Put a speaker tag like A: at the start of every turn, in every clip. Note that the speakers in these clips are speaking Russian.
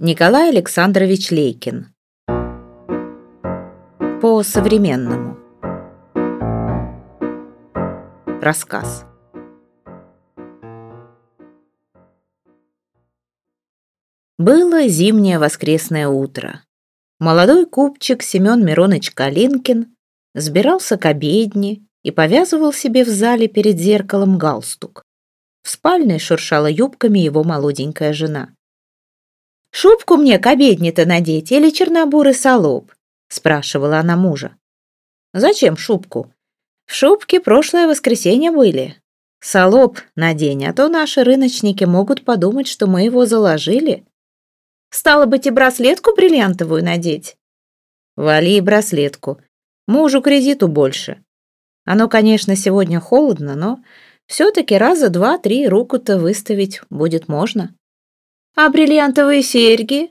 A: Николай Александрович Лейкин. По современному. Рассказ. Было зимнее воскресное утро. Молодой купчик Семен Миронович Калинкин сбирался к обедне и повязывал себе в зале перед зеркалом галстук. В спальне шуршала юбками его молоденькая жена. «Шубку мне к обедне-то надеть или чернобурый солоб?» — спрашивала она мужа. «Зачем шубку? В шубке прошлое воскресенье были. Солоб надень, а то наши рыночники могут подумать, что мы его заложили. Стало быть, и браслетку бриллиантовую надеть?» «Вали и браслетку. Мужу кредиту больше. Оно, конечно, сегодня холодно, но все-таки раза два-три руку-то выставить будет можно». А бриллиантовые серьги?»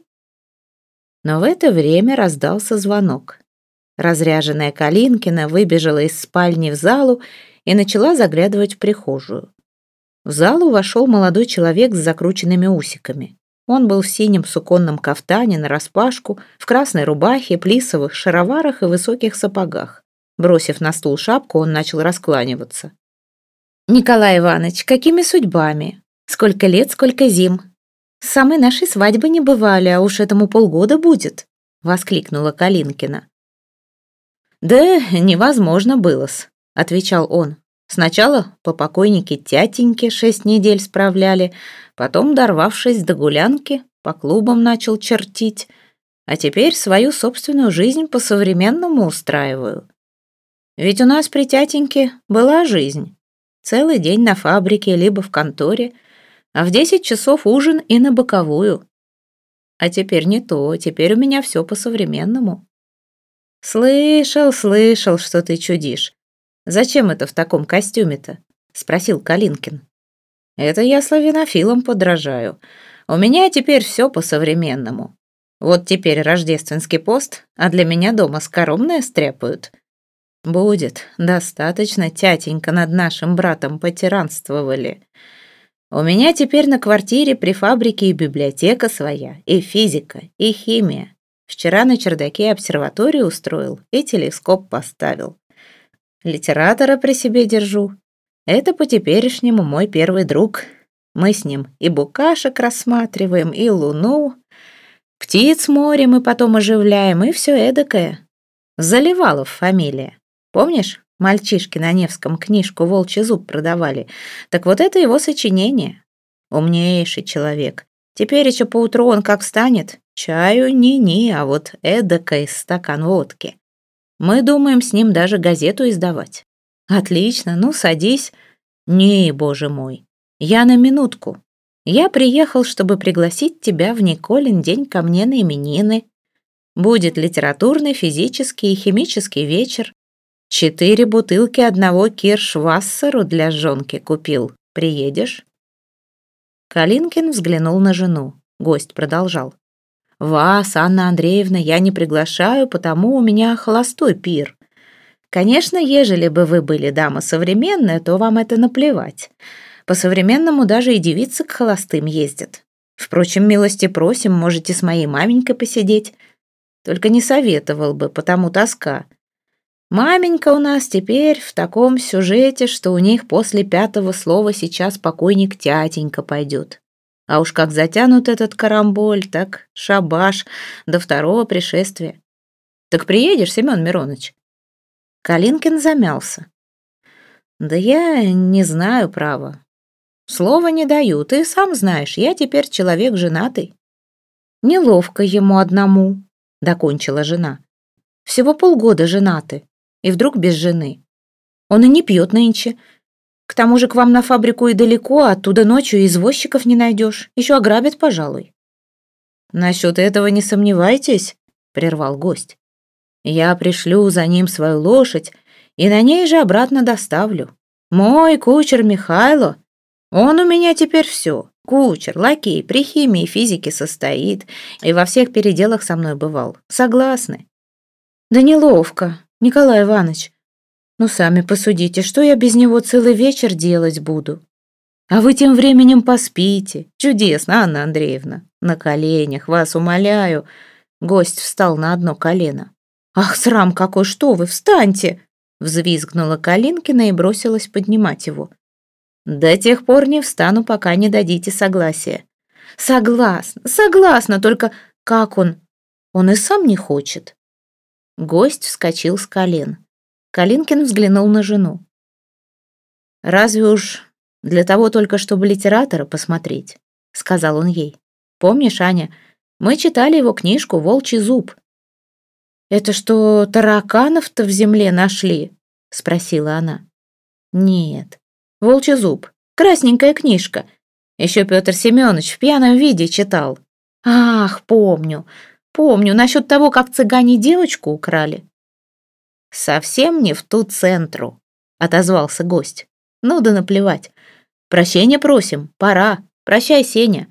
A: Но в это время раздался звонок. Разряженная Калинкина выбежала из спальни в залу и начала заглядывать в прихожую. В залу вошел молодой человек с закрученными усиками. Он был в синем суконном кафтане нараспашку, в красной рубахе, плисовых шароварах и высоких сапогах. Бросив на стул шапку, он начал раскланиваться. «Николай Иванович, какими судьбами? Сколько лет, сколько зим? Самой нашей свадьбы не бывали, а уж этому полгода будет», — воскликнула Калинкина. «Да невозможно было-с», — отвечал он. «Сначала по покойнике тятеньке шесть недель справляли, потом, дорвавшись до гулянки, по клубам начал чертить, а теперь свою собственную жизнь по-современному устраиваю. Ведь у нас при тятеньке была жизнь. Целый день на фабрике либо в конторе — а в десять часов ужин и на боковую. А теперь не то, теперь у меня все по-современному. Слышал, слышал, что ты чудишь. Зачем это в таком костюме-то? Спросил Калинкин. Это я славянофилам подражаю. У меня теперь все по-современному. Вот теперь рождественский пост, а для меня дома скоромное стряпают. Будет, достаточно, тятенька над нашим братом потиранствовали. У меня теперь на квартире при фабрике и библиотека своя, и физика, и химия. Вчера на чердаке обсерваторию устроил и телескоп поставил. Литератора при себе держу. Это по-теперешнему мой первый друг. Мы с ним и букашек рассматриваем, и луну, птиц море мы потом оживляем, и все эдакое. Заливалов фамилия. Помнишь? Мальчишки на Невском книжку «Волчий зуб» продавали. Так вот это его сочинение. Умнейший человек. Теперь еще поутру он как встанет. Чаю ни-ни, а вот эдакой стакан водки. Мы думаем с ним даже газету издавать. Отлично, ну садись. Не, боже мой. Я на минутку. Я приехал, чтобы пригласить тебя в Николин день ко мне на именины. Будет литературный, физический и химический вечер. Четыре бутылки одного киршвассеру для жонки купил. Приедешь?» Калинкин взглянул на жену. Гость продолжал. «Вас, Анна Андреевна, я не приглашаю, потому у меня холостой пир. Конечно, ежели бы вы были дама современная, то вам это наплевать. По-современному даже и девицы к холостым ездят. Впрочем, милости просим, можете с моей маменькой посидеть. Только не советовал бы, потому тоска. Маменька у нас теперь в таком сюжете, что у них после пятого слова сейчас покойник тятенька пойдет. А уж как затянут этот карамболь, так шабаш до второго пришествия. Так приедешь, Семен Миронович?» Калинкин замялся. «Да я не знаю, право. Слова не даю, ты сам знаешь, я теперь человек женатый». «Неловко ему одному», — докончила жена. «Всего полгода женаты и вдруг без жены. Он и не пьет нынче. К тому же к вам на фабрику и далеко, оттуда ночью извозчиков не найдешь. Еще ограбят, пожалуй». «Насчет этого не сомневайтесь», — прервал гость. «Я пришлю за ним свою лошадь и на ней же обратно доставлю. Мой кучер Михайло, он у меня теперь все. Кучер, лакей, при химии и физике состоит и во всех переделах со мной бывал. Согласны?» «Да неловко. Николай Иванович, ну сами посудите, что я без него целый вечер делать буду? А вы тем временем поспите. Чудесно, Анна Андреевна. На коленях, вас умоляю. Гость встал на одно колено. «Ах, срам какой, что вы, встаньте!» Взвизгнула Калинкина и бросилась поднимать его. «До тех пор не встану, пока не дадите согласия». «Согласна, согласна, только как он? Он и сам не хочет». Гость вскочил с колен. Калинкин взглянул на жену. «Разве уж для того только, чтобы литератора посмотреть?» — сказал он ей. «Помнишь, Аня, мы читали его книжку «Волчий зуб». «Это что, тараканов-то в земле нашли?» — спросила она. «Нет, волчий зуб, красненькая книжка. Еще Петр Семенович в пьяном виде читал. Ах, помню, помню, насчет того, как цыгане девочку украли». «Совсем не в ту центру», — отозвался гость. «Ну да наплевать. Прощения просим, пора. Прощай, Сеня.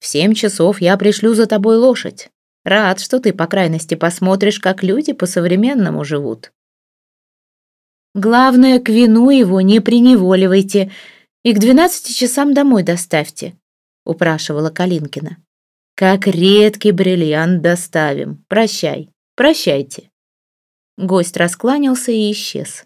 A: В семь часов я пришлю за тобой лошадь. Рад, что ты, по крайности, посмотришь, как люди по-современному живут. Главное, к вину его не приневоливайте и к двенадцати часам домой доставьте, упрашивала Калинкина. Как редкий бриллиант доставим. Прощай, прощайте. Гость раскланялся и исчез.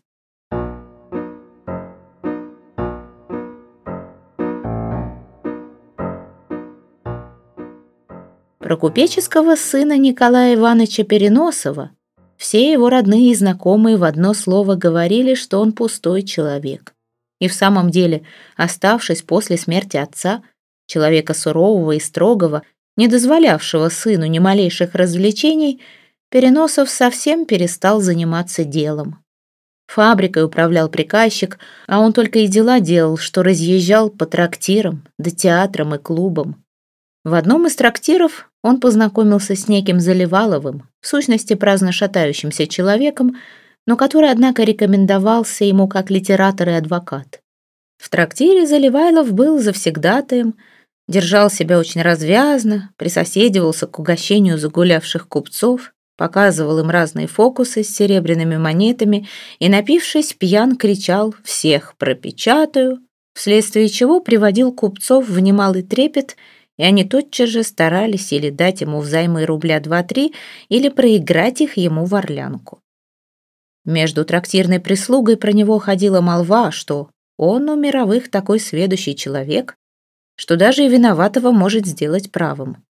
A: Про купеческого сына Николая Ивановича Переносова все его родные и знакомые в одно слово говорили, что он пустой человек. И в самом деле, оставшись после смерти отца, человека сурового и строгого, не дозволявшего сыну ни малейших развлечений, Переносов совсем перестал заниматься делом. Фабрикой управлял приказчик, а он только и дела делал, что разъезжал по трактирам, да театрам и клубам. В одном из трактиров он познакомился с неким Заливаловым, в сущности праздно шатающимся человеком, но который, однако, рекомендовался ему как литератор и адвокат. В трактире Заливайлов был завсегдатаем, держал себя очень развязно, присоседивался к угощению загулявших купцов, показывал им разные фокусы с серебряными монетами и, напившись, пьян кричал «всех пропечатаю», вследствие чего приводил купцов в немалый трепет – и они тотчас же старались или дать ему взаймы рубля два-три, или проиграть их ему в орлянку. Между трактирной прислугой про него ходила молва, что он у мировых такой сведущий человек, что даже и виноватого может сделать правым.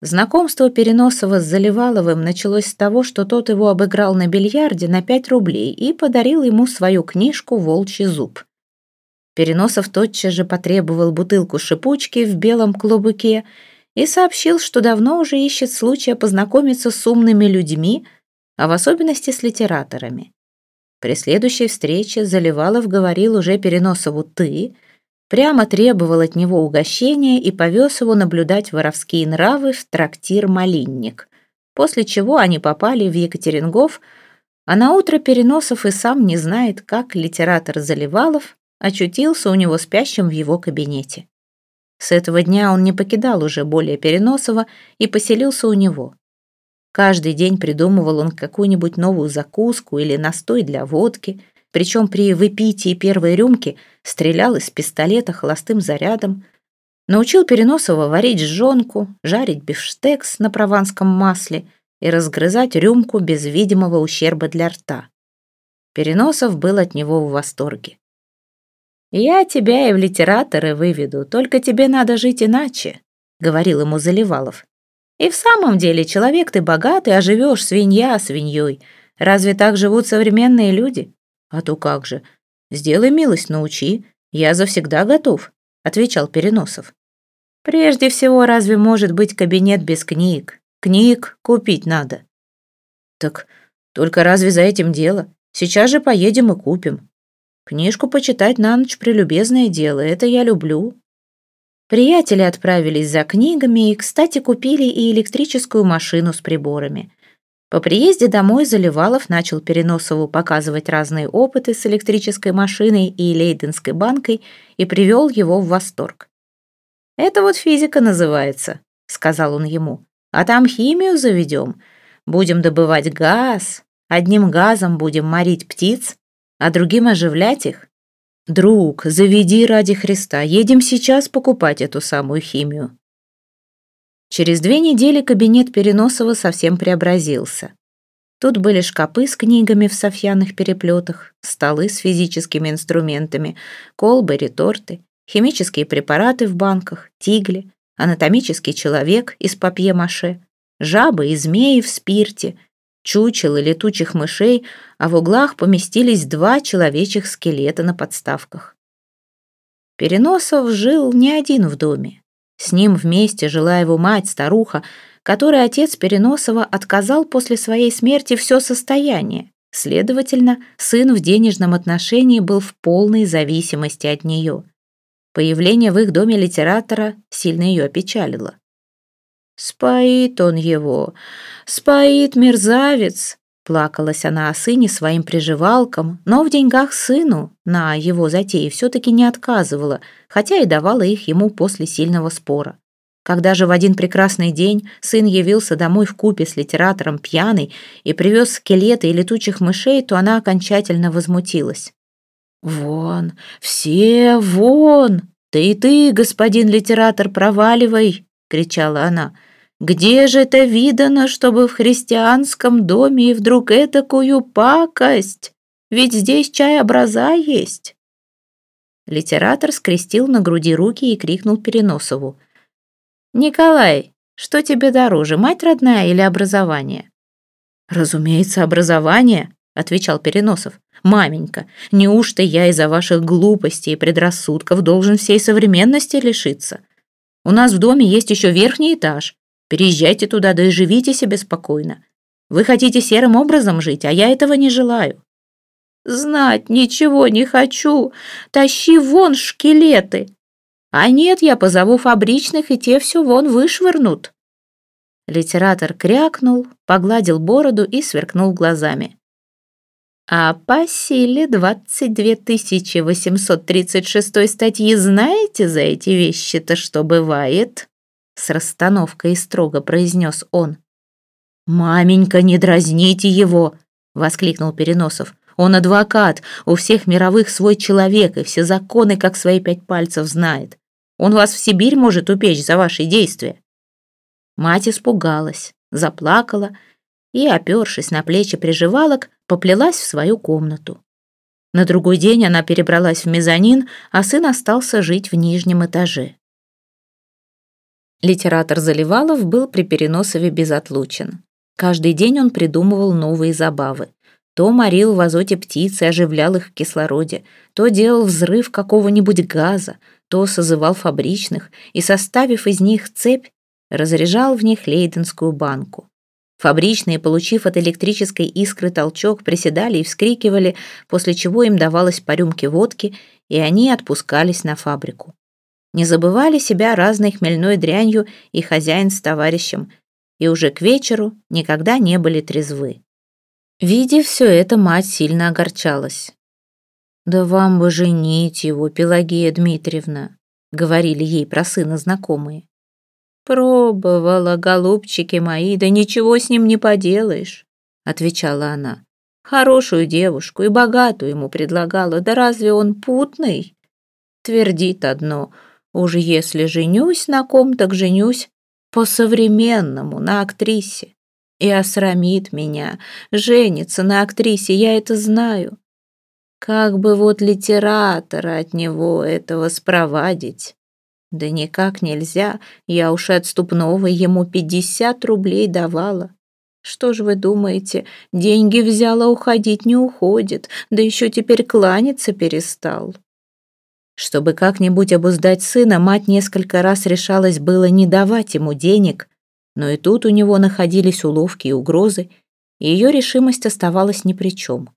A: Знакомство Переносова с Заливаловым началось с того, что тот его обыграл на бильярде на пять рублей и подарил ему свою книжку «Волчий зуб». Переносов тотчас же потребовал бутылку шипучки в белом клобуке и сообщил, что давно уже ищет случая познакомиться с умными людьми, а в особенности с литераторами. При следующей встрече Заливалов говорил уже Переносову «ты», прямо требовал от него угощения и повез его наблюдать воровские нравы в трактир «Малинник», после чего они попали в Екатерингов, а наутро Переносов и сам не знает, как литератор Заливалов очутился у него спящим в его кабинете. С этого дня он не покидал уже более Переносова и поселился у него. Каждый день придумывал он какую-нибудь новую закуску или настой для водки, причем при выпитии первой рюмки стрелял из пистолета холостым зарядом, научил Переносова варить жжонку, жарить бифштекс на прованском масле и разгрызать рюмку без видимого ущерба для рта. Переносов был от него в восторге. «Я тебя и в литераторы выведу, только тебе надо жить иначе», — говорил ему Заливалов. «И в самом деле человек ты богатый, а живешь свинья свиньей. Разве так живут современные люди? А то как же. Сделай милость, научи. Я завсегда готов», — отвечал Переносов. «Прежде всего, разве может быть кабинет без книг? Книг купить надо». «Так только разве за этим дело? Сейчас же поедем и купим. Книжку почитать на ночь прелюбезное дело, это я люблю. Приятели отправились за книгами и, кстати, купили и электрическую машину с приборами. По приезде домой Заливалов начал Переносову показывать разные опыты с электрической машиной и лейденской банкой и привел его в восторг. «Это вот физика называется», — сказал он ему. «А там химию заведем. Будем добывать газ. Одним газом будем морить птиц, а другим оживлять их? Друг, заведи ради Христа, едем сейчас покупать эту самую химию. Через две недели кабинет Переносова совсем преобразился. Тут были шкапы с книгами в софьяных переплетах, столы с физическими инструментами, колбы, реторты, химические препараты в банках, тигли, анатомический человек из папье-маше, жабы и змеи в спирте, чучело летучих мышей, а в углах поместились два человечьих скелета на подставках. Переносов жил не один в доме. С ним вместе жила его мать, старуха, которой отец Переносова отказал после своей смерти все состояние. Следовательно, сын в денежном отношении был в полной зависимости от нее. Появление в их доме литератора сильно ее опечалило. «Споит он его, споит мерзавец!» Плакалась она о сыне своим приживалкам, но в деньгах сыну на его затеи все-таки не отказывала, хотя и давала их ему после сильного спора. Когда же в один прекрасный день сын явился домой в купе с литератором пьяный и привез скелеты и летучих мышей, то она окончательно возмутилась. «Вон, все вон! Ты и ты, господин литератор, проваливай!» — кричала она. «Где же это видано, чтобы в христианском доме и вдруг этакую пакость? Ведь здесь чай образа есть!» Литератор скрестил на груди руки и крикнул Переносову. «Николай, что тебе дороже, мать родная или образование?» «Разумеется, образование», — отвечал Переносов. «Маменька, неужто я из-за ваших глупостей и предрассудков должен всей современности лишиться? У нас в доме есть еще верхний этаж. Переезжайте туда, да и живите себе спокойно. Вы хотите серым образом жить, а я этого не желаю». «Знать ничего не хочу. Тащи вон шкелеты!» «А нет, я позову фабричных, и те все вон вышвырнут». Литератор крякнул, погладил бороду и сверкнул глазами. А по силе 22 836 статьи знаете за эти вещи-то, что бывает?» С расстановкой и строго произнес он. «Маменька, не дразните его!» — воскликнул Переносов. «Он адвокат, у всех мировых свой человек, и все законы, как свои пять пальцев, знает. Он вас в Сибирь может упечь за ваши действия». Мать испугалась, заплакала и, опершись на плечи приживалок, поплелась в свою комнату. На другой день она перебралась в мезонин, а сын остался жить в нижнем этаже. Литератор Заливалов был при Переносове безотлучен. Каждый день он придумывал новые забавы. То морил в азоте птицы, оживлял их в кислороде, то делал взрыв какого-нибудь газа, то созывал фабричных и, составив из них цепь, разряжал в них лейденскую банку. Фабричные, получив от электрической искры толчок, приседали и вскрикивали, после чего им давалось по рюмке водки, и они отпускались на фабрику. Не забывали себя разной хмельной дрянью и хозяин с товарищем, и уже к вечеру никогда не были трезвы. Видя все это, мать сильно огорчалась. «Да вам бы женить его, Пелагея Дмитриевна», — говорили ей про сына знакомые. «Пробовала, голубчики мои, да ничего с ним не поделаешь», — отвечала она. «Хорошую девушку и богатую ему предлагала, да разве он путный?» Твердит одно, уж если женюсь на ком, так женюсь по-современному, на актрисе. И осрамит меня, женится на актрисе, я это знаю. Как бы вот литератора от него этого спровадить? Да никак нельзя, я уж отступного ему пятьдесят рублей давала. Что ж вы думаете, деньги взяла, уходить не уходит, да еще теперь кланяться перестал. Чтобы как-нибудь обуздать сына, мать несколько раз решалась было не давать ему денег, но и тут у него находились уловки и угрозы, и ее решимость оставалась ни при чем.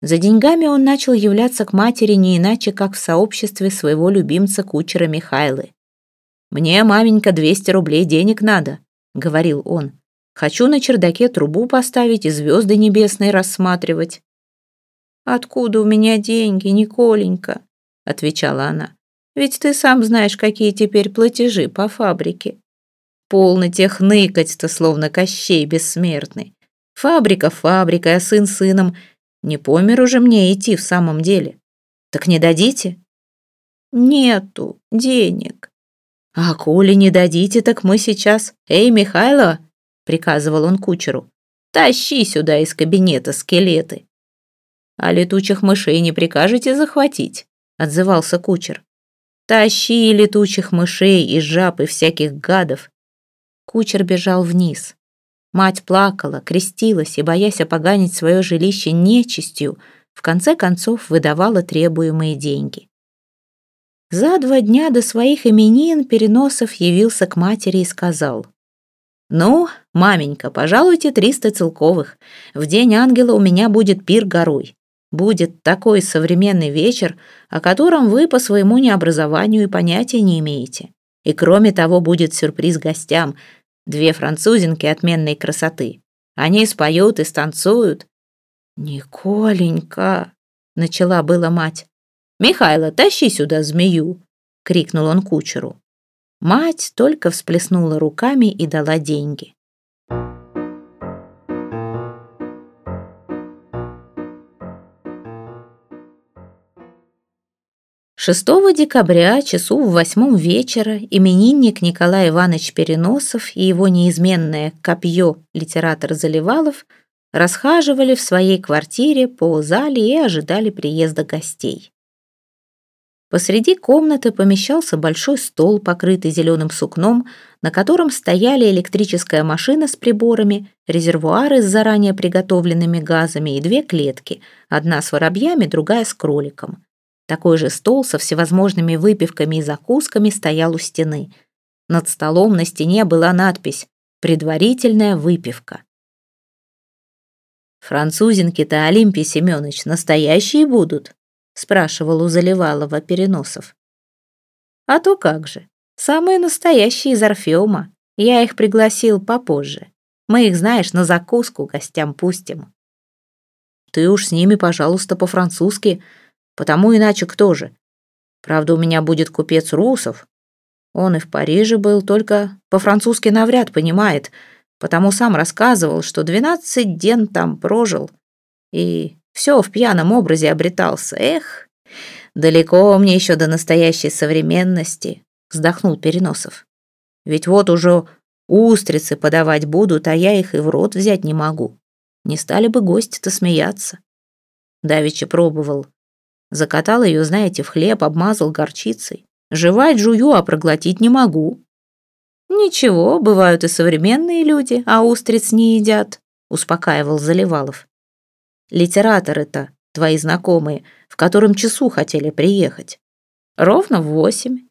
A: За деньгами он начал являться к матери не иначе, как в сообществе своего любимца кучера Михайлы. «Мне, маменька, 200 рублей денег надо», — говорил он. «Хочу на чердаке трубу поставить и звезды небесные рассматривать». «Откуда у меня деньги, Николенька?» — отвечала она. «Ведь ты сам знаешь, какие теперь платежи по фабрике. Полно тех ныкать-то, словно Кощей бессмертный. Фабрика фабрикой, а сын сыном — не по миру же мне идти в самом деле. Так не дадите? Нету денег. «А коли не дадите, так мы сейчас... Эй, Михайло!» — приказывал он кучеру. «Тащи сюда из кабинета скелеты!» «А летучих мышей не прикажете захватить?» — отзывался кучер. «Тащи летучих мышей и жаб и всяких гадов!» Кучер бежал вниз. Мать плакала, крестилась и, боясь опоганить свое жилище нечистью, в конце концов выдавала требуемые деньги. За два дня до своих именин Переносов явился к матери и сказал, «Ну, маменька, пожалуйте триста целковых. В день ангела у меня будет пир горой. Будет такой современный вечер, о котором вы по своему необразованию и понятия не имеете. И кроме того будет сюрприз гостям. Две французинки отменной красоты. Они споют и станцуют». «Николенька», — начала была мать. «Михайло, тащи сюда змею!» — крикнул он кучеру. Мать только всплеснула руками и дала деньги. Шестого декабря, часу в восьмом вечера, именинник Николай Иванович Переносов и его неизменное копье литератор Заливалов расхаживали в своей квартире по зале и ожидали приезда гостей. Посреди комнаты помещался большой стол, покрытый зеленым сукном, на котором стояли электрическая машина с приборами, резервуары с заранее приготовленными газами и две клетки, одна с воробьями, другая с кроликом. Такой же стол со всевозможными выпивками и закусками стоял у стены. Над столом на стене была надпись «Предварительная выпивка». «Французинки-то, Олимпий Семенович, настоящие будут?» спрашивал у Заливалова Переносов. А то как же, самые настоящие из Орфеума. Я их пригласил попозже. Мы их, знаешь, на закуску гостям пустим. Ты уж с ними, пожалуйста, по-французски, потому иначе кто же? Правда, у меня будет купец Русов. Он и в Париже был, только по-французски навряд понимает, потому сам рассказывал, что двенадцать ден там прожил. И все в пьяном образе обретался. Эх, далеко мне еще до настоящей современности, вздохнул Переносов. Ведь вот уже устрицы подавать будут, а я их и в рот взять не могу. Не стали бы гости-то смеяться. Давичи пробовал. Закатал ее, знаете, в хлеб, обмазал горчицей. Жевать жую, а проглотить не могу. Ничего, бывают и современные люди, а устриц не едят, успокаивал Заливалов. Литераторы-то, твои знакомые, в котором часу хотели приехать? Ровно в восемь.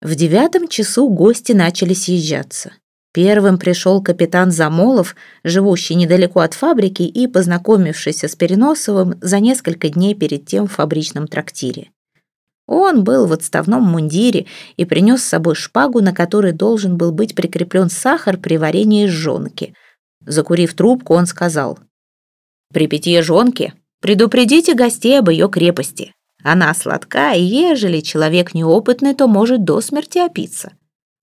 A: В девятом часу гости начали съезжаться. Первым пришел капитан Замолов, живущий недалеко от фабрики и познакомившийся с Переносовым за несколько дней перед тем в фабричном трактире. Он был в отставном мундире и принес с собой шпагу, на которой должен был быть прикреплен сахар при варенье жжёнки. Закурив трубку, он сказал, при питье жонки предупредите гостей об ее крепости. Она сладка, и ежели человек неопытный, то может до смерти опиться.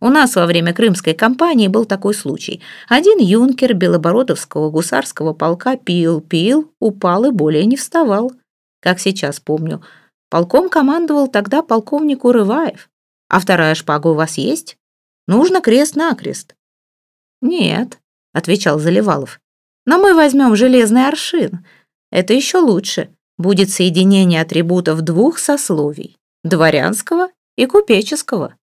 A: У нас во время крымской кампании был такой случай. Один юнкер Белобородовского гусарского полка пил, пил, упал и более не вставал. Как сейчас помню, полком командовал тогда полковник Урываев. А вторая шпага у вас есть? Нужно крест-накрест. Нет, отвечал Заливалов. Но мы возьмем железный аршин. Это еще лучше. Будет соединение атрибутов двух сословий – дворянского и купеческого.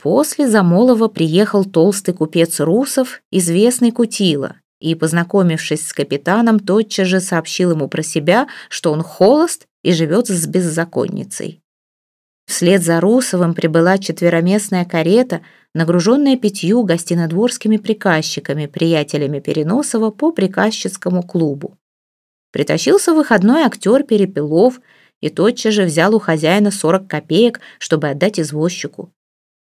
A: После Замолова приехал толстый купец Русов, известный Кутила, и, познакомившись с капитаном, тотчас же сообщил ему про себя, что он холост и живет с беззаконницей. Вслед за Русовым прибыла четвероместная карета, нагруженная пятью гостинодворскими приказчиками, приятелями Переносова по приказчицкому клубу. Притащился выходной актер Перепелов и тотчас же взял у хозяина 40 копеек, чтобы отдать извозчику.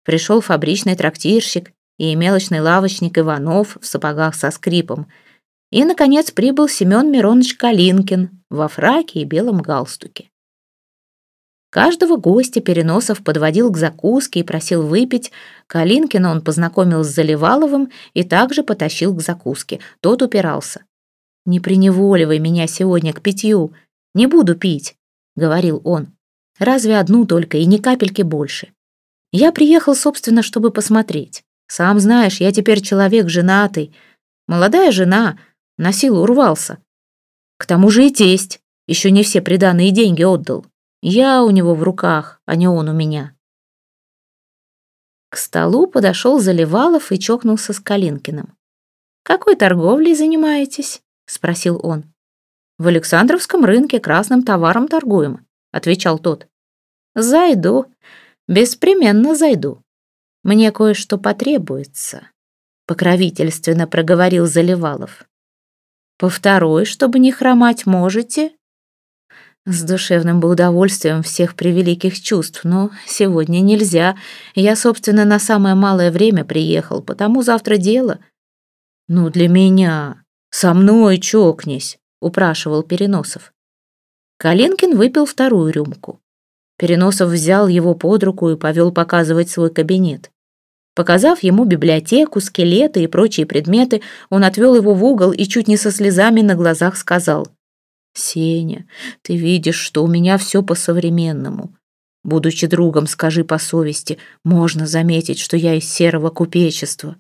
A: Пришел фабричный трактирщик и мелочный лавочник Иванов в сапогах со скрипом. И, наконец, прибыл Семен Миронович Калинкин во фраке и белом галстуке. Каждого гостя Переносов подводил к закуске и просил выпить. Калинкина он познакомил с Заливаловым и также потащил к закуске. Тот упирался. «Не приневоливай меня сегодня к питью. Не буду пить», — говорил он. «Разве одну только и ни капельки больше. Я приехал, собственно, чтобы посмотреть. Сам знаешь, я теперь человек женатый. Молодая жена, на силу урвался. К тому же и тесть, еще не все приданные деньги отдал. Я у него в руках, а не он у меня. К столу подошел Заливалов и чокнулся с Калинкиным. «Какой торговлей занимаетесь?» — спросил он. «В Александровском рынке красным товаром торгуем», — отвечал тот. «Зайду, беспременно зайду. Мне кое-что потребуется», — покровительственно проговорил Заливалов. «По второй, чтобы не хромать, можете?» С душевным бы удовольствием всех превеликих чувств, но сегодня нельзя. Я, собственно, на самое малое время приехал, потому завтра дело. Ну, для меня. Со мной чокнись, упрашивал Переносов. Калинкин выпил вторую рюмку. Переносов взял его под руку и повел показывать свой кабинет. Показав ему библиотеку, скелеты и прочие предметы, он отвел его в угол и чуть не со слезами на глазах сказал — Сеня, ты видишь, что у меня все по-современному. Будучи другом, скажи по совести, можно заметить, что я из серого купечества.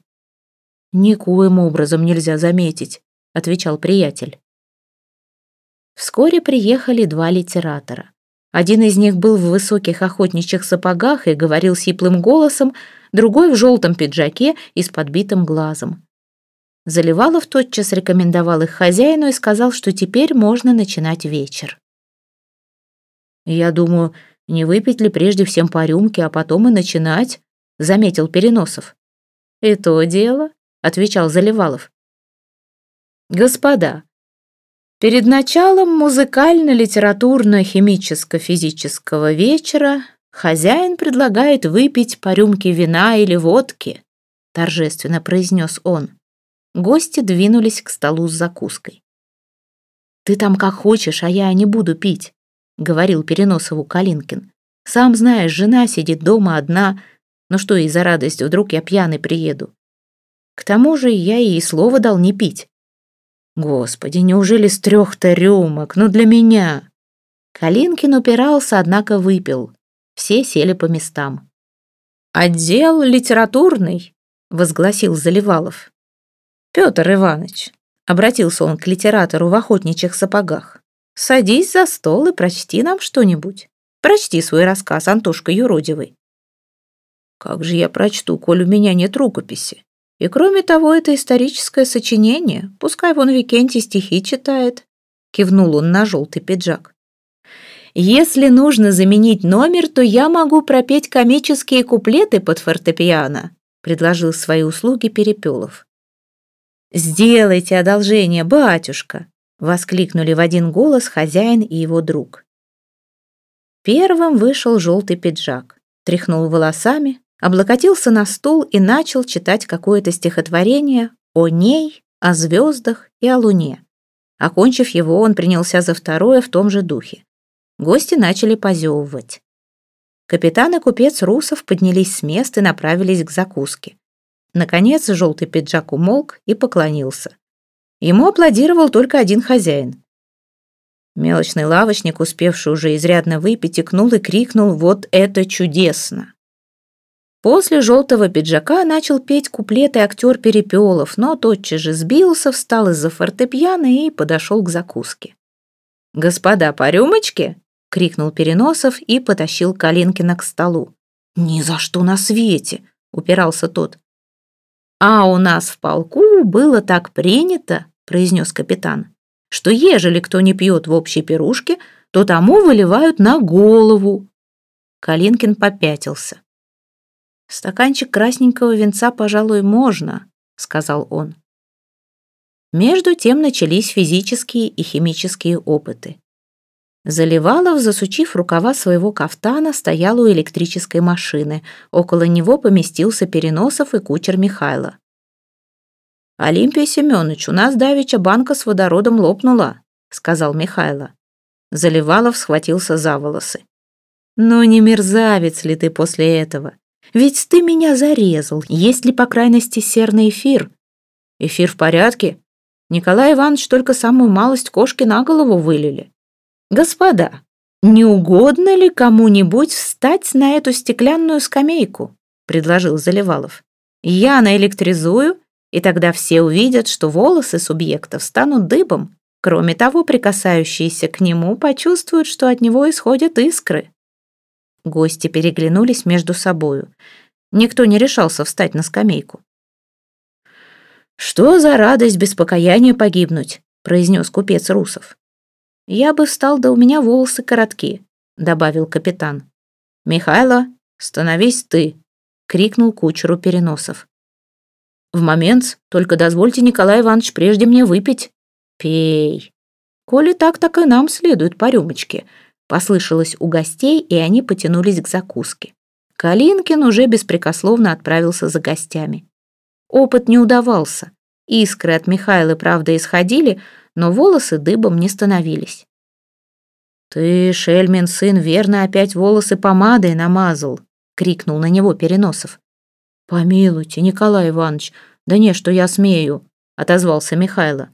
A: Никоим образом нельзя заметить, отвечал приятель. Вскоре приехали два литератора. Один из них был в высоких охотничьих сапогах и говорил сиплым голосом, другой в желтом пиджаке и с подбитым глазом. Заливалов тотчас рекомендовал их хозяину и сказал, что теперь можно начинать вечер. «Я думаю, не выпить ли прежде всем по рюмке, а потом и начинать?» — заметил Переносов. «И то дело», — отвечал Заливалов. «Господа, перед началом музыкально-литературно-химическо-физического вечера хозяин предлагает выпить по рюмке вина или водки», — торжественно произнес он. Гости двинулись к столу с закуской. «Ты там как хочешь, а я не буду пить», — говорил Переносову Калинкин. «Сам знаешь, жена сидит дома одна. Ну что ей за радость, вдруг я пьяный приеду? К тому же я ей слова дал не пить». «Господи, неужели с трех-то рюмок? Ну для меня!» Калинкин упирался, однако выпил. Все сели по местам. «Отдел литературный», — возгласил Заливалов. «Петр Иванович», — обратился он к литератору в охотничьих сапогах, «садись за стол и прочти нам что-нибудь. Прочти свой рассказ, Антошка Юродивый». «Как же я прочту, коль у меня нет рукописи? И кроме того, это историческое сочинение, пускай вон Викентий стихи читает», — кивнул он на желтый пиджак. «Если нужно заменить номер, то я могу пропеть комические куплеты под фортепиано», — предложил свои услуги Перепелов. «Сделайте одолжение, батюшка!» — воскликнули в один голос хозяин и его друг. Первым вышел желтый пиджак, тряхнул волосами, облокотился на стул и начал читать какое-то стихотворение о ней, о звездах и о луне. Окончив его, он принялся за второе в том же духе. Гости начали позевывать. Капитан и купец Русов поднялись с места и направились к закуске. Наконец желтый пиджак умолк и поклонился. Ему аплодировал только один хозяин. Мелочный лавочник, успевший уже изрядно выпить, икнул и крикнул «Вот это чудесно!». После желтого пиджака начал петь куплеты актер Перепелов, но тотчас же сбился, встал из-за фортепиано и подошел к закуске. «Господа, по рюмочке?» — крикнул Переносов и потащил Калинкина к столу. «Ни за что на свете!» — упирался тот. «А у нас в полку было так принято», — произнес капитан, «что ежели кто не пьет в общей пирушке, то тому выливают на голову». Калинкин попятился. «Стаканчик красненького венца, пожалуй, можно», — сказал он. Между тем начались физические и химические опыты. Заливалов, засучив рукава своего кафтана, стоял у электрической машины. Около него поместился Переносов и кучер Михайла. «Олимпия Семенович, у нас давеча банка с водородом лопнула», — сказал Михайло. Заливалов схватился за волосы. «Ну не мерзавец ли ты после этого? Ведь ты меня зарезал. Есть ли, по крайности, серный эфир?» «Эфир в порядке?» Николай Иванович только самую малость кошки на голову вылили. «Господа, «Не угодно ли кому-нибудь встать на эту стеклянную скамейку?» — предложил Заливалов. «Я наэлектризую, и тогда все увидят, что волосы субъектов станут дыбом. Кроме того, прикасающиеся к нему почувствуют, что от него исходят искры». Гости переглянулись между собою. Никто не решался встать на скамейку. «Что за радость без покаяния погибнуть?» — произнес купец Русов. «Я бы встал, да у меня волосы коротки», — добавил капитан. «Михайло, становись ты!» — крикнул кучеру Переносов. «В момент, только дозвольте, Николай Иванович, прежде мне выпить». «Пей». «Коли так, так и нам следует по рюмочке», — послышалось у гостей, и они потянулись к закуске. Калинкин уже беспрекословно отправился за гостями. Опыт не удавался. Искры от Михаила, правда, исходили, но волосы дыбом не становились. «Ты, Шельмин сын, верно опять волосы помадой намазал!» — крикнул на него Переносов. «Помилуйте, Николай Иванович, да не, что я смею!» — отозвался Михайло.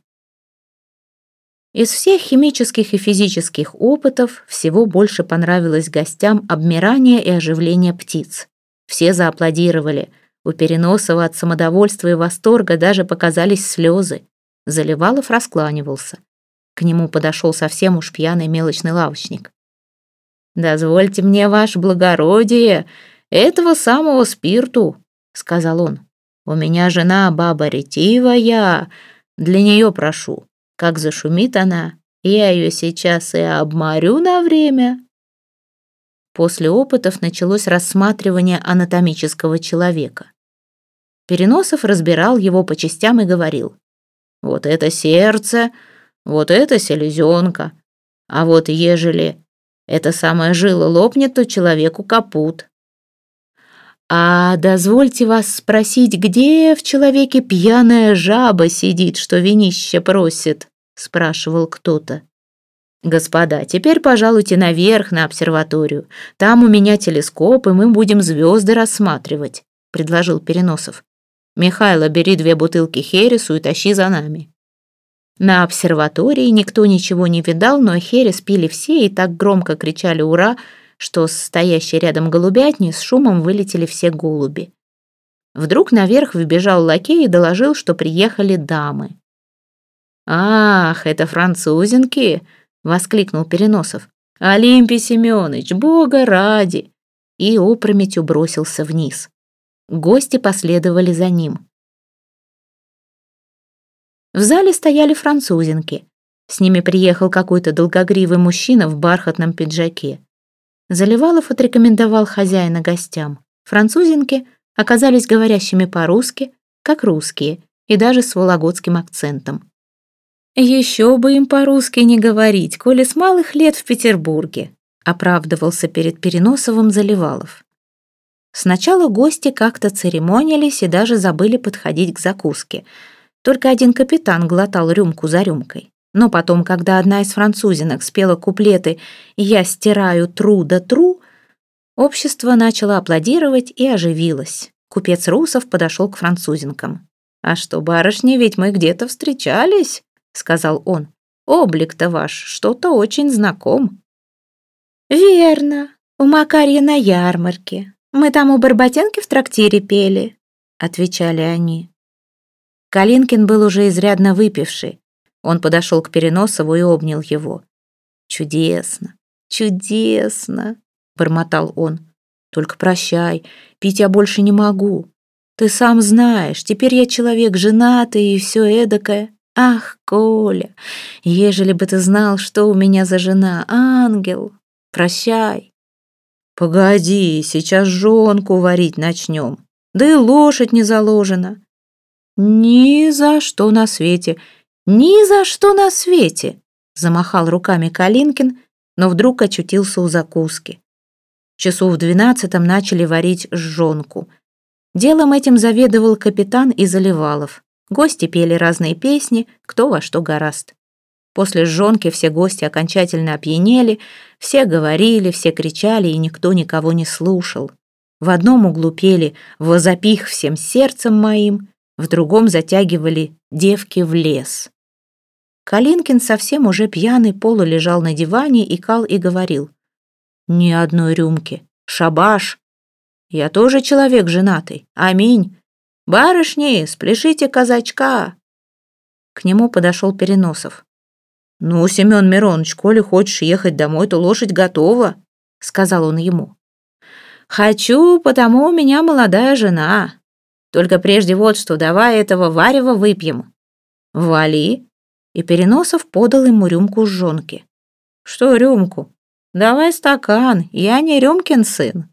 A: Из всех химических и физических опытов всего больше понравилось гостям обмирание и оживление птиц. Все зааплодировали. У Переносова от самодовольства и восторга даже показались слезы. Заливалов раскланивался. К нему подошел совсем уж пьяный мелочный лавочник. «Дозвольте мне, ваше благородие, этого самого спирту», — сказал он. «У меня жена баба ретивая, для нее прошу. Как зашумит она, я ее сейчас и обморю на время». После опытов началось рассматривание анатомического человека. Переносов разбирал его по частям и говорил. Вот это сердце, вот это селезенка. А вот ежели эта самая жила лопнет, то человеку капут. А дозвольте вас спросить, где в человеке пьяная жаба сидит, что винище просит? Спрашивал кто-то. «Господа, теперь пожалуйте наверх на обсерваторию. Там у меня телескоп, и мы будем звезды рассматривать», — предложил Переносов. «Михайло, бери две бутылки Хересу и тащи за нами». На обсерватории никто ничего не видал, но Херес пили все и так громко кричали «Ура!», что с стоящей рядом голубятни с шумом вылетели все голуби. Вдруг наверх вбежал лакей и доложил, что приехали дамы. «Ах, это французинки!» — воскликнул Переносов. «Олимпий Семенович, бога ради!» И опрометью бросился вниз. Гости последовали за ним. В зале стояли французинки. С ними приехал какой-то долгогривый мужчина в бархатном пиджаке. Заливалов отрекомендовал хозяина гостям. Французинки оказались говорящими по-русски, как русские, и даже с вологодским акцентом. «Еще бы им по-русски не говорить, коли с малых лет в Петербурге», оправдывался перед Переносовым Заливалов. Сначала гости как-то церемонились и даже забыли подходить к закуске. Только один капитан глотал рюмку за рюмкой. Но потом, когда одна из французинок спела куплеты «Я стираю тру да тру», общество начало аплодировать и оживилось. Купец Русов подошел к французинкам. «А что, барышни, ведь мы где-то встречались», — сказал он. «Облик-то ваш что-то очень знаком». «Верно, у Макарья на ярмарке», «Мы там у Барботенки в трактире пели», — отвечали они. Калинкин был уже изрядно выпивший. Он подошел к Переносову и обнял его. «Чудесно, чудесно», — бормотал он. «Только прощай, пить я больше не могу. Ты сам знаешь, теперь я человек женатый и все эдакое. Ах, Коля, ежели бы ты знал, что у меня за жена, ангел, прощай». «Погоди, сейчас жонку варить начнем. Да и лошадь не заложена». «Ни за что на свете, ни за что на свете!» Замахал руками Калинкин, но вдруг очутился у закуски. Часу в двенадцатом начали варить жонку. Делом этим заведовал капитан и Заливалов. Гости пели разные песни, кто во что гораст. После жонки все гости окончательно опьянели, все говорили, все кричали, и никто никого не слушал. В одном углу пели «Возопих всем сердцем моим», в другом затягивали «Девки в лес». Калинкин совсем уже пьяный полу лежал на диване, икал и говорил Ни одной рюмки. Шабаш. Я тоже человек женатый. Аминь. Барышни, спляшите казачка. К нему подошел Переносов. «Ну, Семен Миронович, коли хочешь ехать домой, то лошадь готова», — сказал он ему. «Хочу, потому у меня молодая жена. Только прежде вот что, давай этого варева выпьем». «Вали». И Переносов подал ему рюмку с жонки. «Что рюмку?» «Давай стакан, я не Рюмкин сын».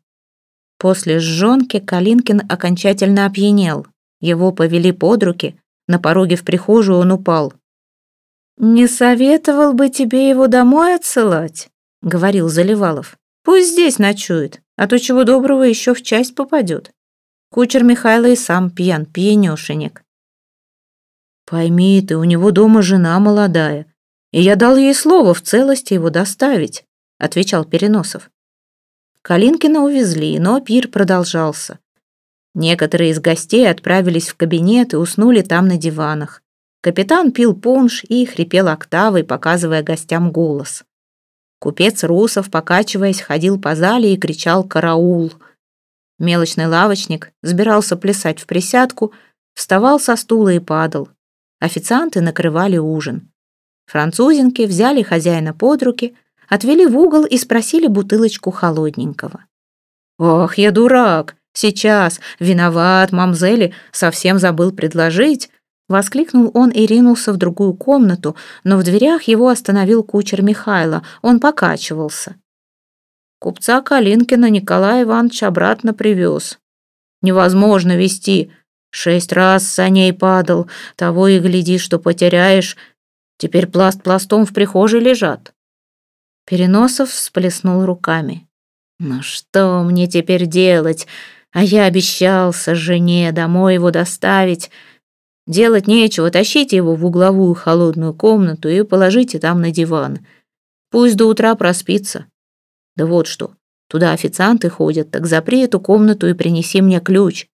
A: После жжонки Калинкин окончательно опьянел. Его повели под руки, на пороге в прихожую он упал. «Не советовал бы тебе его домой отсылать», — говорил Заливалов. «Пусть здесь ночует, а то чего доброго еще в часть попадет. Кучер Михайло и сам пьян, пьянешенек». «Пойми ты, у него дома жена молодая, и я дал ей слово в целости его доставить», — отвечал Переносов. Калинкина увезли, но пир продолжался. Некоторые из гостей отправились в кабинет и уснули там на диванах. Капитан пил пунш и хрипел октавой, показывая гостям голос. Купец Русов, покачиваясь, ходил по зале и кричал «Караул!». Мелочный лавочник сбирался плясать в присядку, вставал со стула и падал. Официанты накрывали ужин. Французинки взяли хозяина под руки, отвели в угол и спросили бутылочку холодненького. «Ох, я дурак! Сейчас! Виноват, мамзели, совсем забыл предложить!» Воскликнул он и ринулся в другую комнату, но в дверях его остановил кучер Михайла. Он покачивался. Купца Калинкина Николай Иванович обратно привез. Невозможно вести. Шесть раз с ней падал. Того и гляди, что потеряешь. Теперь пласт пластом в прихожей лежат. Переносов всплеснул руками. «Ну что мне теперь делать? А я обещался жене домой его доставить. Делать нечего, тащите его в угловую холодную комнату и положите там на диван. Пусть до утра проспится. Да вот что, туда официанты ходят, так запри эту комнату и принеси мне ключ.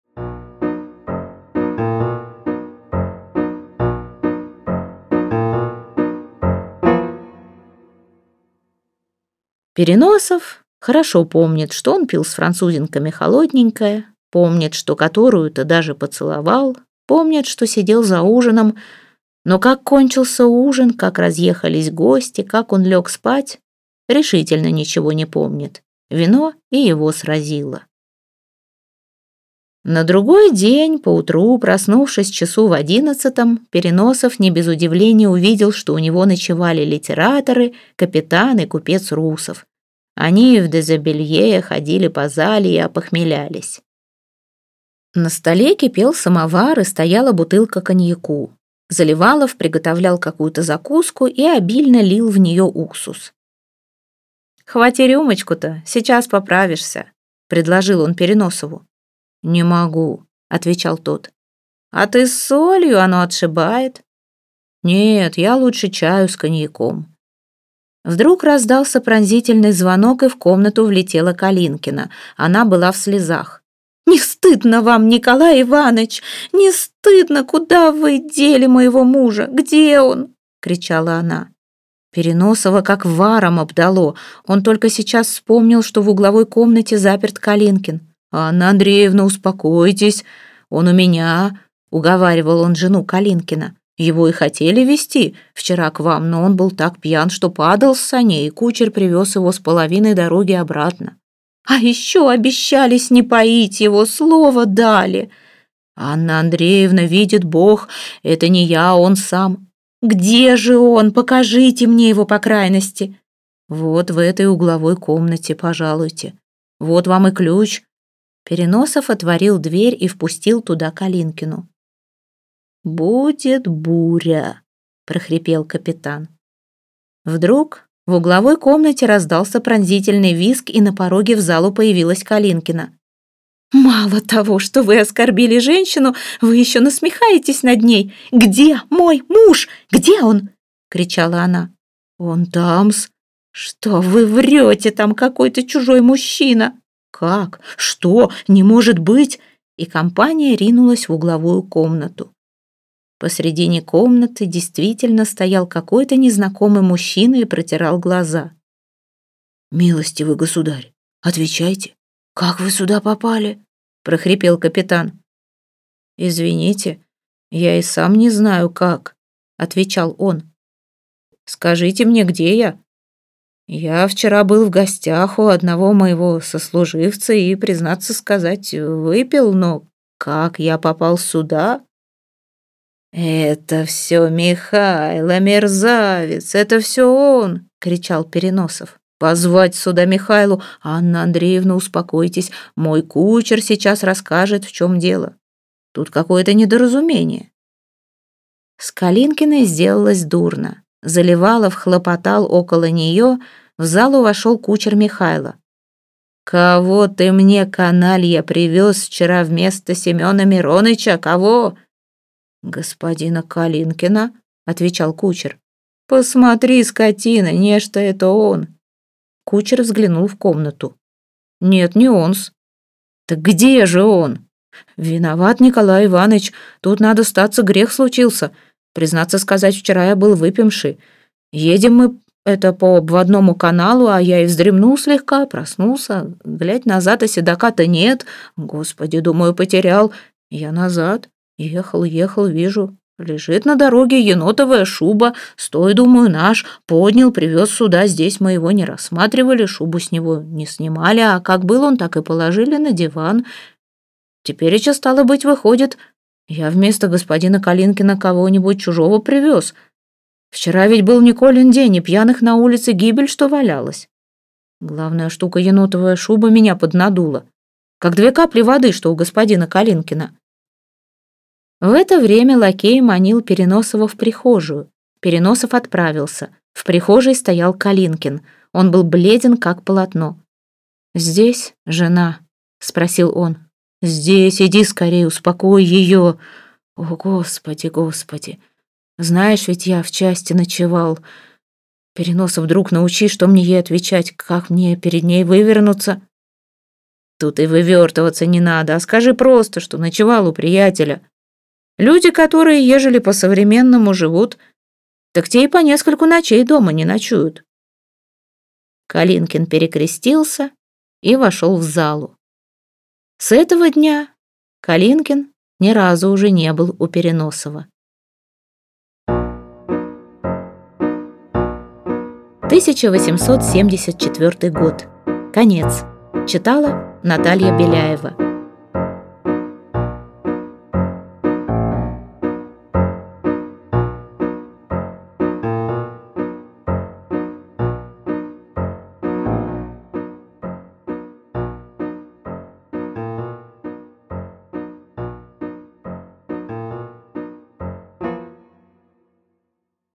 A: Переносов хорошо помнит, что он пил с французинками холодненькое, помнит, что которую-то даже поцеловал, помнит, что сидел за ужином, но как кончился ужин, как разъехались гости, как он лег спать, решительно ничего не помнит. Вино и его сразило. На другой день, поутру, проснувшись часу в одиннадцатом, Переносов не без удивления увидел, что у него ночевали литераторы, капитан и купец Русов. Они в дезобелье ходили по зале и опохмелялись. На столе кипел самовар и стояла бутылка коньяку. Заливалов приготовлял какую-то закуску и обильно лил в нее уксус. «Хвати рюмочку-то, сейчас поправишься», — предложил он Переносову. «Не могу», — отвечал тот. «А ты с солью, оно отшибает». «Нет, я лучше чаю с коньяком». Вдруг раздался пронзительный звонок, и в комнату влетела Калинкина. Она была в слезах. «Не стыдно вам, Николай Иванович! Не стыдно, куда вы дели моего мужа? Где он?» — кричала она. Переносова как варом обдало. Он только сейчас вспомнил, что в угловой комнате заперт Калинкин. «Анна Андреевна, успокойтесь, он у меня», — уговаривал он жену Калинкина. «Его и хотели вести вчера к вам, но он был так пьян, что падал с саней, и кучер привез его с половиной дороги обратно. А еще обещались не поить его, слово дали. Анна Андреевна видит Бог, это не я, он сам. Где же он? Покажите мне его по крайности. Вот в этой угловой комнате, пожалуйте. Вот вам и ключ. Переносов отворил дверь и впустил туда Калинкину. «Будет буря», — прохрипел капитан. Вдруг в угловой комнате раздался пронзительный визг, и на пороге в залу появилась Калинкина. «Мало того, что вы оскорбили женщину, вы еще насмехаетесь над ней. Где мой муж? Где он?» — кричала она. «Он там-с». «Что вы врете, там какой-то чужой мужчина?» «Как? Что? Не может быть!» И компания ринулась в угловую комнату. Посредине комнаты действительно стоял какой-то незнакомый мужчина и протирал глаза.
B: «Милостивый государь, отвечайте, как вы сюда попали?» — прохрипел капитан.
A: «Извините, я и сам не знаю, как», — отвечал он. «Скажите мне, где я?» «Я вчера был в гостях у одного моего сослуживца и, признаться сказать, выпил, но как я попал сюда?» «Это все Михайло, мерзавец, это все он!» — кричал Переносов. «Позвать сюда Михайлу! Анна Андреевна, успокойтесь, мой кучер сейчас расскажет, в чем дело. Тут какое-то недоразумение». С Калинкиной сделалось дурно. Заливалов хлопотал около нее, в залу вошел кучер Михайло. «Кого ты мне, каналья, привез вчера вместо Семена Мироныча? Кого?» «Господина Калинкина», — отвечал кучер. «Посмотри, скотина, нечто это он». Кучер взглянул в комнату. «Нет, не он-с». «Так где же он?» «Виноват Николай Иванович, тут надо статься, грех случился. Признаться сказать, вчера я был выпивший. Едем мы это по обводному каналу, а я и вздремнул слегка, проснулся. Глядь назад, а седока-то нет. Господи, думаю, потерял. Я назад. Ехал, ехал, вижу. Лежит на дороге енотовая шуба. Стой, думаю, наш. Поднял, привез сюда. Здесь мы его не рассматривали, шубу с него не снимали, а как был он, так и положили на диван. Теперь еще, стало быть, выходит, я вместо господина Калинкина кого-нибудь чужого привез. Вчера ведь был Николин день, и пьяных на улице гибель, что валялась. Главная штука енотовая шуба меня поднадула. Как две капли воды, что у господина Калинкина. В это время лакей манил Переносова в прихожую. Переносов отправился. В прихожей стоял Калинкин. Он был бледен, как полотно. «Здесь жена?» — спросил он. «Здесь, иди скорее, успокой ее!» «О, Господи, Господи! Знаешь, ведь я в части ночевал. Переносов вдруг научи, что мне ей отвечать, как мне перед ней вывернуться?» «Тут и вывертываться не надо, а скажи просто, что ночевал у приятеля. Люди, которые, ежели по-современному живут, так те и по нескольку ночей дома не ночуют. Калинкин перекрестился и вошел в залу. С этого дня Калинкин ни разу уже не был у Переносова. 1874 год. Конец. Читала Наталья Беляева.